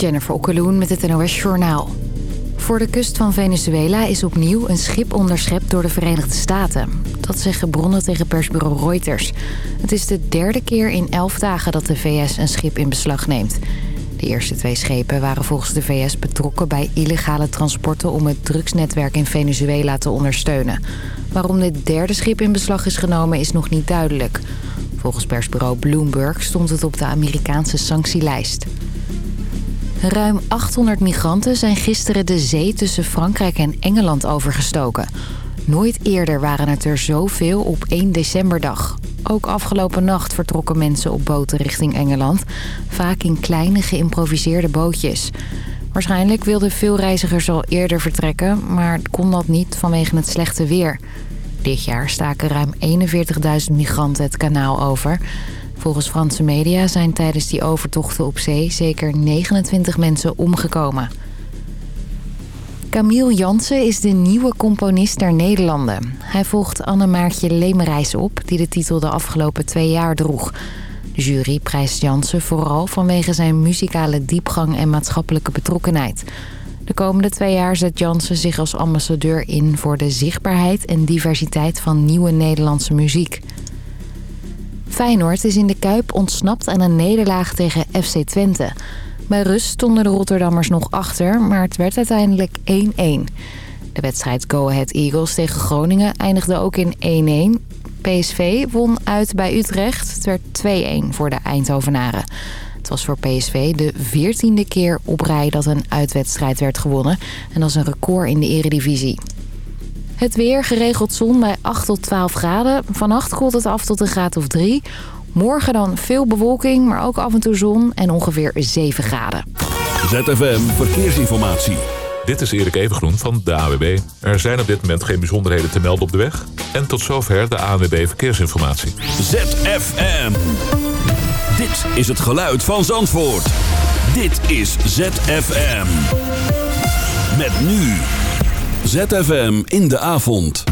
Jennifer Okkeloen met het NOS Journaal. Voor de kust van Venezuela is opnieuw een schip onderschept door de Verenigde Staten. Dat zeggen bronnen tegen persbureau Reuters. Het is de derde keer in elf dagen dat de VS een schip in beslag neemt. De eerste twee schepen waren volgens de VS betrokken bij illegale transporten... om het drugsnetwerk in Venezuela te ondersteunen. Waarom dit derde schip in beslag is genomen is nog niet duidelijk. Volgens persbureau Bloomberg stond het op de Amerikaanse sanctielijst. Ruim 800 migranten zijn gisteren de zee tussen Frankrijk en Engeland overgestoken. Nooit eerder waren het er zoveel op 1 decemberdag. Ook afgelopen nacht vertrokken mensen op boten richting Engeland. Vaak in kleine geïmproviseerde bootjes. Waarschijnlijk wilden veel reizigers al eerder vertrekken... maar kon dat niet vanwege het slechte weer. Dit jaar staken ruim 41.000 migranten het kanaal over... Volgens Franse media zijn tijdens die overtochten op zee zeker 29 mensen omgekomen. Camille Jansen is de nieuwe componist der Nederlanden. Hij volgt Anne-Maartje Lemerijs op, die de titel de afgelopen twee jaar droeg. De jury prijst Jansen vooral vanwege zijn muzikale diepgang en maatschappelijke betrokkenheid. De komende twee jaar zet Jansen zich als ambassadeur in voor de zichtbaarheid en diversiteit van nieuwe Nederlandse muziek. Feyenoord is in de Kuip ontsnapt aan een nederlaag tegen FC Twente. Bij rust stonden de Rotterdammers nog achter, maar het werd uiteindelijk 1-1. De wedstrijd Go Ahead Eagles tegen Groningen eindigde ook in 1-1. PSV won uit bij Utrecht. Het werd 2-1 voor de Eindhovenaren. Het was voor PSV de veertiende keer op rij dat een uitwedstrijd werd gewonnen. En dat is een record in de eredivisie. Het weer, geregeld zon bij 8 tot 12 graden. Vannacht koelt het af tot een graad of 3. Morgen dan veel bewolking, maar ook af en toe zon en ongeveer 7 graden. ZFM Verkeersinformatie. Dit is Erik Evengroen van de AWB. Er zijn op dit moment geen bijzonderheden te melden op de weg. En tot zover de ANWB Verkeersinformatie. ZFM. Dit is het geluid van Zandvoort. Dit is ZFM. Met nu... ZFM in de avond.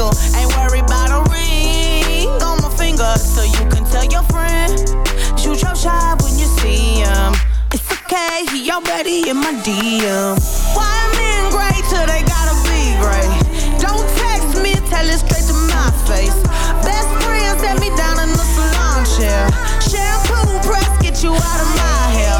Single. Ain't worried about a ring on my finger. So you can tell your friend. Shoot your shot when you see him. It's okay, he already in my DM. Why men great till they gotta be great? Don't text me, tell it straight to my face. Best friend set me down in the salon chair. Shampoo press, get you out of my hair.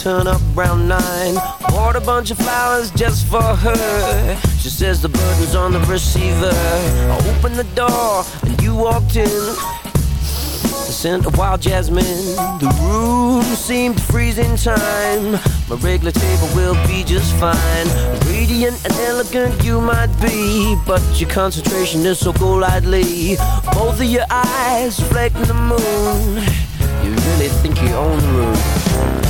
Turn up around nine. Bought a bunch of flowers just for her. She says the burden's on the receiver. I opened the door and you walked in. The scent of wild jasmine. The room seemed freezing time. My regular table will be just fine. Radiant and elegant you might be, but your concentration is so golightly. Both of your eyes reflecting the moon. You really think you own the room.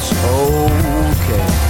that's okay.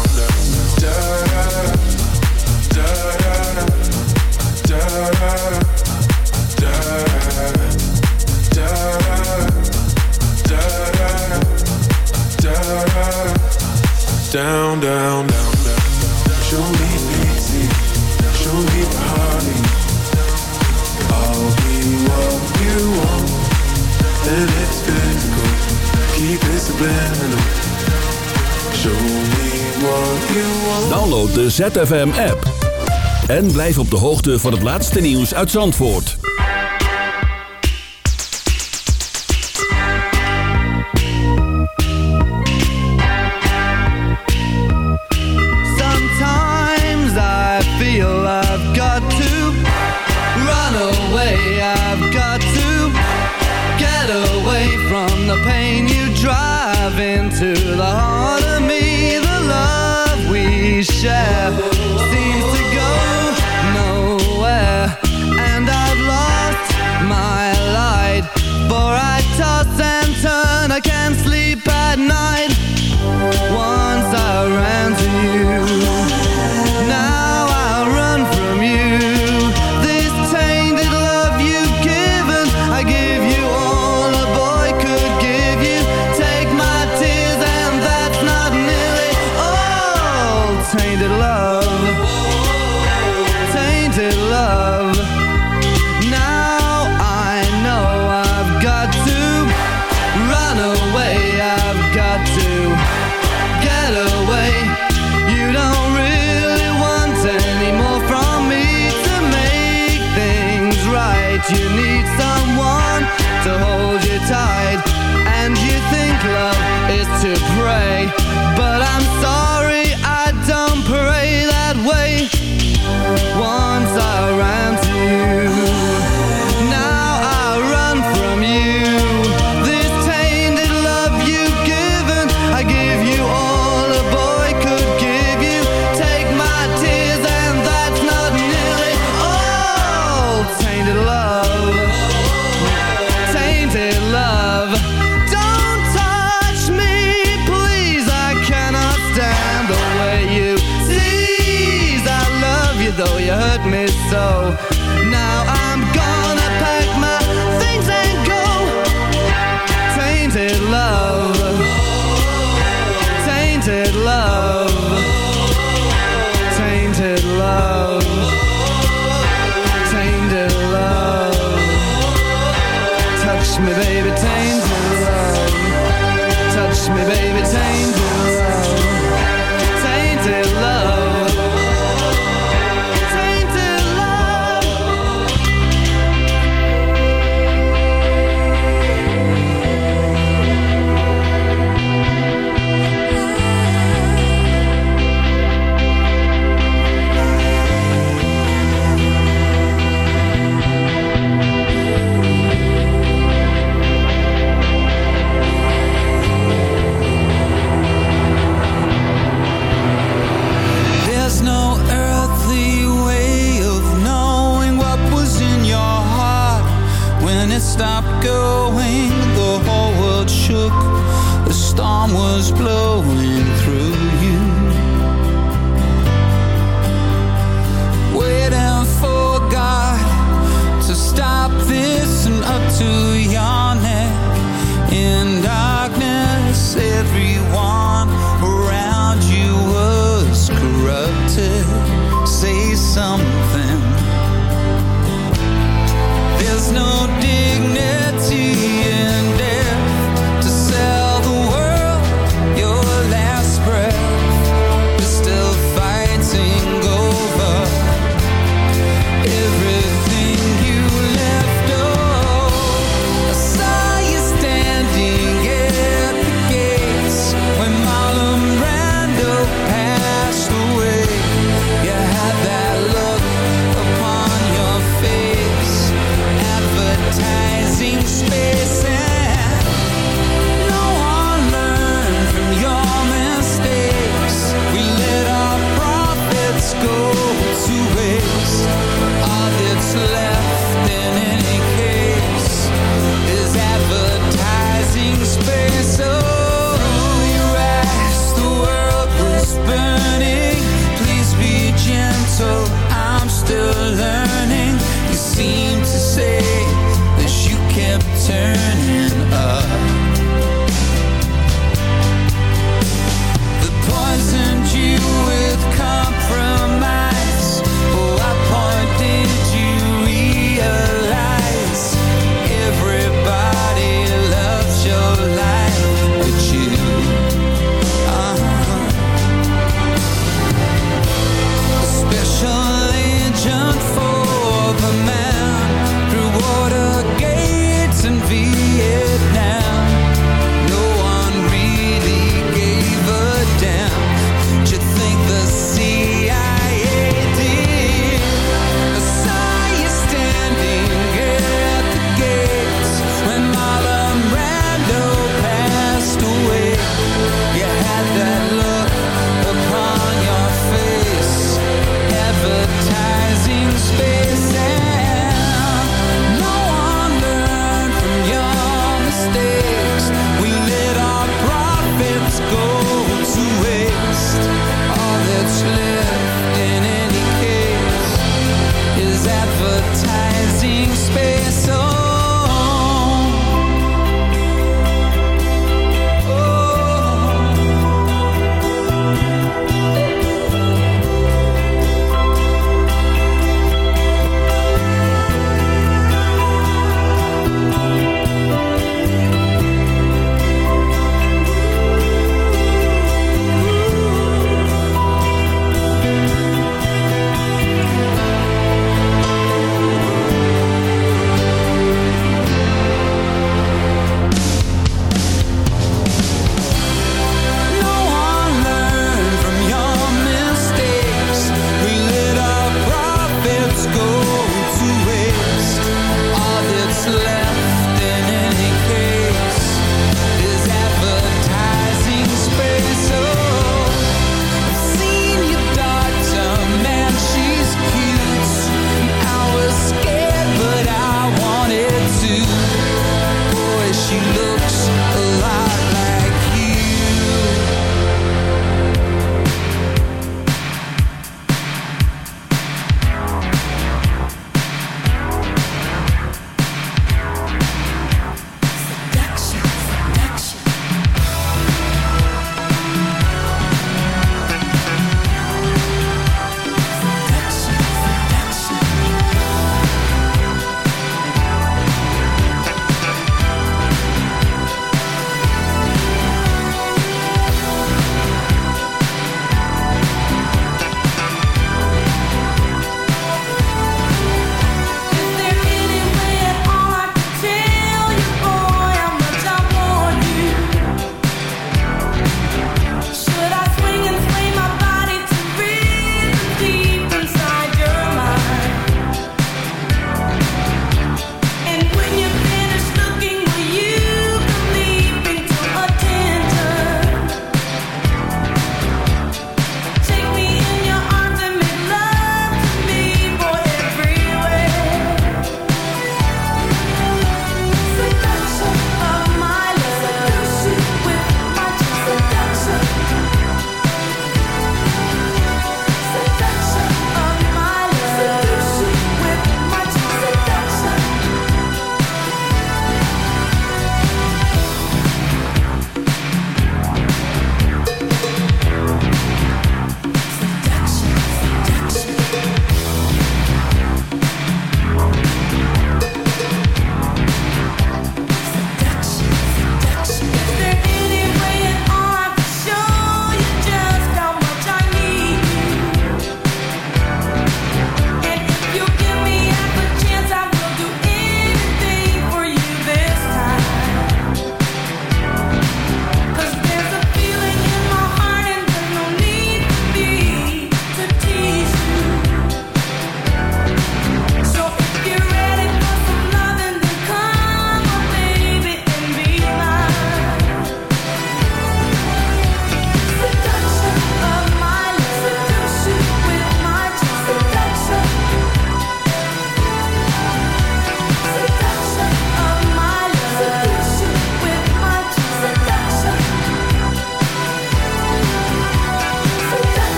down, down, down, down. Show me pity, show me party. I'll be what you want, and it's physical. Keep it subliminal. Show me what you want. Download de ZFM app en blijf op de hoogte van het laatste nieuws uit Zandvoort.